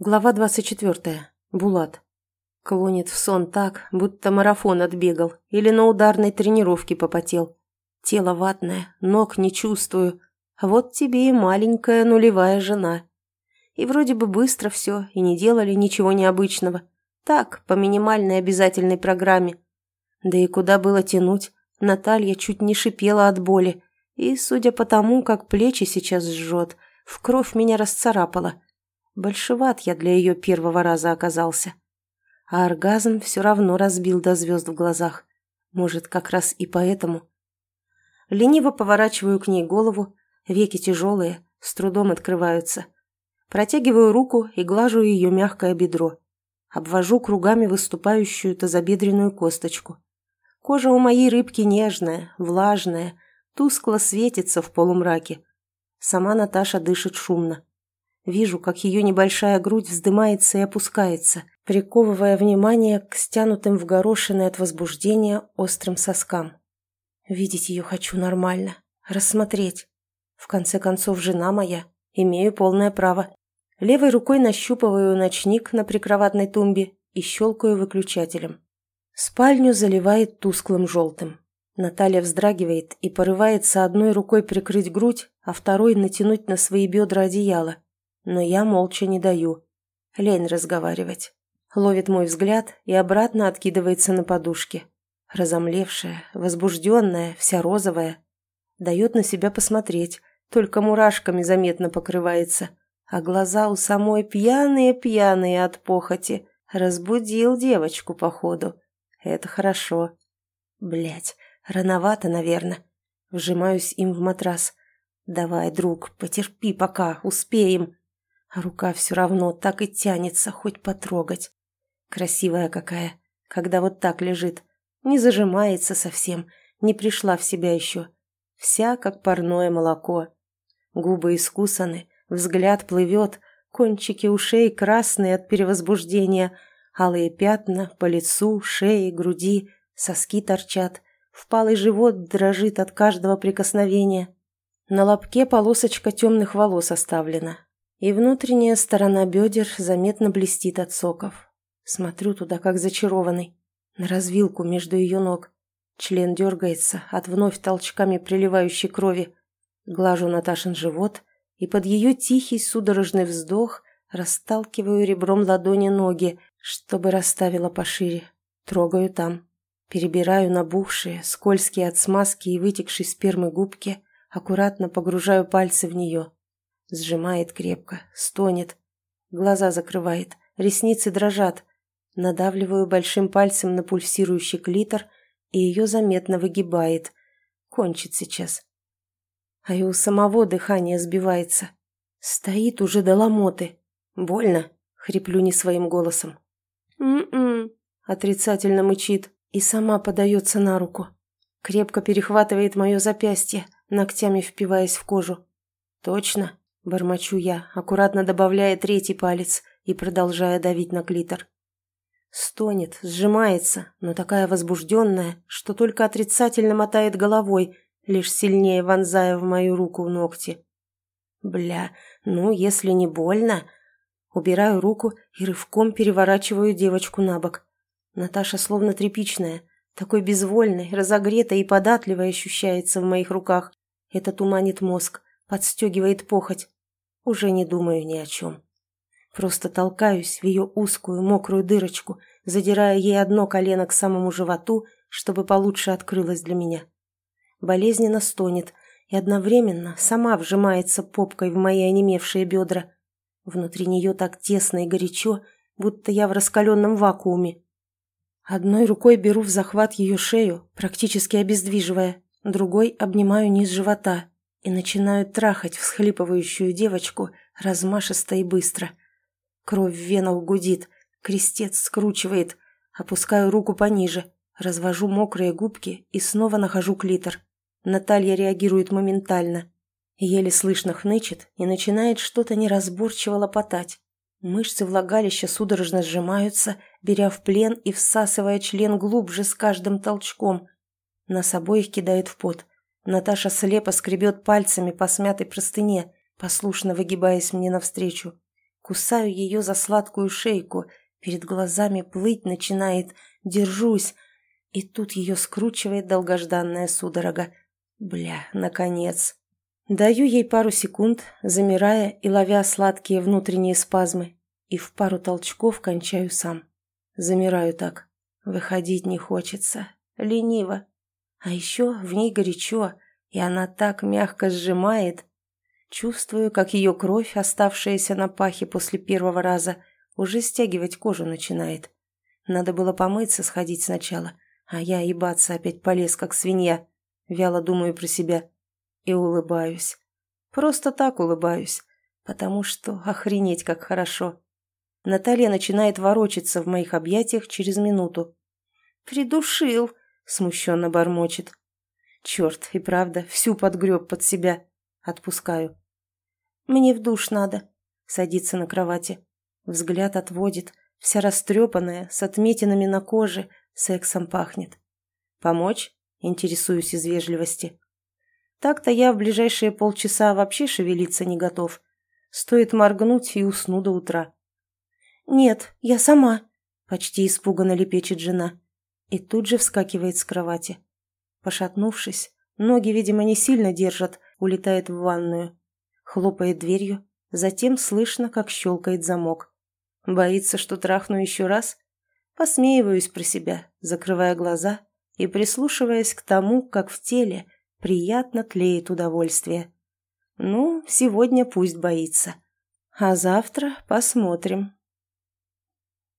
Глава 24. Булат. Клонит в сон так, будто марафон отбегал или на ударной тренировке попотел. Тело ватное, ног не чувствую. Вот тебе и маленькая нулевая жена. И вроде бы быстро все, и не делали ничего необычного. Так, по минимальной обязательной программе. Да и куда было тянуть, Наталья чуть не шипела от боли. И, судя по тому, как плечи сейчас жжет, в кровь меня расцарапала – Большеват я для ее первого раза оказался. А оргазм все равно разбил до звезд в глазах. Может, как раз и поэтому. Лениво поворачиваю к ней голову, веки тяжелые, с трудом открываются. Протягиваю руку и глажу ее мягкое бедро. Обвожу кругами выступающую тазобедренную косточку. Кожа у моей рыбки нежная, влажная, тускло светится в полумраке. Сама Наташа дышит шумно. Вижу, как ее небольшая грудь вздымается и опускается, приковывая внимание к стянутым в горошины от возбуждения острым соскам. Видеть ее хочу нормально, рассмотреть. В конце концов, жена моя, имею полное право. Левой рукой нащупываю ночник на прикроватной тумбе и щелкаю выключателем. Спальню заливает тусклым желтым. Наталья вздрагивает и порывается одной рукой прикрыть грудь, а второй натянуть на свои бедра одеяло. Но я молча не даю. Лень разговаривать. Ловит мой взгляд и обратно откидывается на подушке. Разомлевшая, возбужденная, вся розовая. Дает на себя посмотреть, только мурашками заметно покрывается. А глаза у самой пьяные-пьяные от похоти. Разбудил девочку, походу. Это хорошо. Блять, рановато, наверное. Вжимаюсь им в матрас. Давай, друг, потерпи пока, успеем а рука все равно так и тянется хоть потрогать. Красивая какая, когда вот так лежит, не зажимается совсем, не пришла в себя еще. Вся как парное молоко. Губы искусаны, взгляд плывет, кончики ушей красные от перевозбуждения, алые пятна по лицу, шее, груди, соски торчат, впалый живот дрожит от каждого прикосновения. На лобке полосочка темных волос оставлена, и внутренняя сторона бедер заметно блестит от соков. Смотрю туда, как зачарованный, на развилку между ее ног. Член дергается от вновь толчками приливающей крови. Глажу Наташин живот и под ее тихий судорожный вздох расталкиваю ребром ладони ноги, чтобы расставила пошире. Трогаю там. Перебираю набухшие, скользкие от смазки и вытекшей спермы губки, аккуратно погружаю пальцы в нее. Сжимает крепко, стонет. Глаза закрывает, ресницы дрожат. Надавливаю большим пальцем на пульсирующий клитор, и ее заметно выгибает. Кончит сейчас. А и у самого дыхание сбивается. Стоит уже до ломоты. Больно, хриплю не своим голосом. «М-м», отрицательно мычит и сама подается на руку. Крепко перехватывает мое запястье, ногтями впиваясь в кожу. «Точно?» Бормочу я, аккуратно добавляя третий палец и продолжая давить на клитор. Стонет, сжимается, но такая возбужденная, что только отрицательно мотает головой, лишь сильнее вонзая в мою руку ногти. Бля, ну, если не больно... Убираю руку и рывком переворачиваю девочку на бок. Наташа словно тряпичная, такой безвольной, разогретой и податливой ощущается в моих руках. Это туманит мозг, подстегивает похоть. Уже не думаю ни о чем. Просто толкаюсь в ее узкую мокрую дырочку, задирая ей одно колено к самому животу, чтобы получше открылось для меня. Болезненно стонет и одновременно сама вжимается попкой в мои онемевшие бедра. Внутри нее так тесно и горячо, будто я в раскаленном вакууме. Одной рукой беру в захват ее шею, практически обездвиживая, другой обнимаю низ живота, и начинаю трахать всхлипывающую девочку размашисто и быстро. Кровь в венах гудит, крестец скручивает, опускаю руку пониже, развожу мокрые губки и снова нахожу клитор. Наталья реагирует моментально. Еле слышно хнычет и начинает что-то неразборчиво лопотать. Мышцы влагалища судорожно сжимаются, беря в плен и всасывая член глубже с каждым толчком. Нас обоих кидает в пот. Наташа слепо скребет пальцами по смятой простыне, послушно выгибаясь мне навстречу. Кусаю ее за сладкую шейку, перед глазами плыть начинает, держусь. И тут ее скручивает долгожданная судорога. Бля, наконец. Даю ей пару секунд, замирая и ловя сладкие внутренние спазмы, и в пару толчков кончаю сам. Замираю так. Выходить не хочется. Лениво. А еще в ней горячо, и она так мягко сжимает. Чувствую, как ее кровь, оставшаяся на пахе после первого раза, уже стягивать кожу начинает. Надо было помыться, сходить сначала, а я ебаться опять полез, как свинья. Вяло думаю про себя и улыбаюсь. Просто так улыбаюсь, потому что охренеть как хорошо. Наталья начинает ворочаться в моих объятиях через минуту. «Придушил!» — смущенно бормочет. «Черт, и правда, всю подгреб под себя. Отпускаю. Мне в душ надо». Садится на кровати. Взгляд отводит, вся растрепанная, с отметинами на коже, сексом пахнет. «Помочь?» — интересуюсь из вежливости. Так-то я в ближайшие полчаса вообще шевелиться не готов. Стоит моргнуть и усну до утра. «Нет, я сама», — почти испуганно лепечет жена. И тут же вскакивает с кровати. Пошатнувшись, ноги, видимо, не сильно держат, улетает в ванную. Хлопает дверью, затем слышно, как щелкает замок. Боится, что трахну еще раз? Посмеиваюсь про себя, закрывая глаза и прислушиваясь к тому, как в теле приятно тлеет удовольствие. Ну, сегодня пусть боится. А завтра посмотрим.